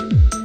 long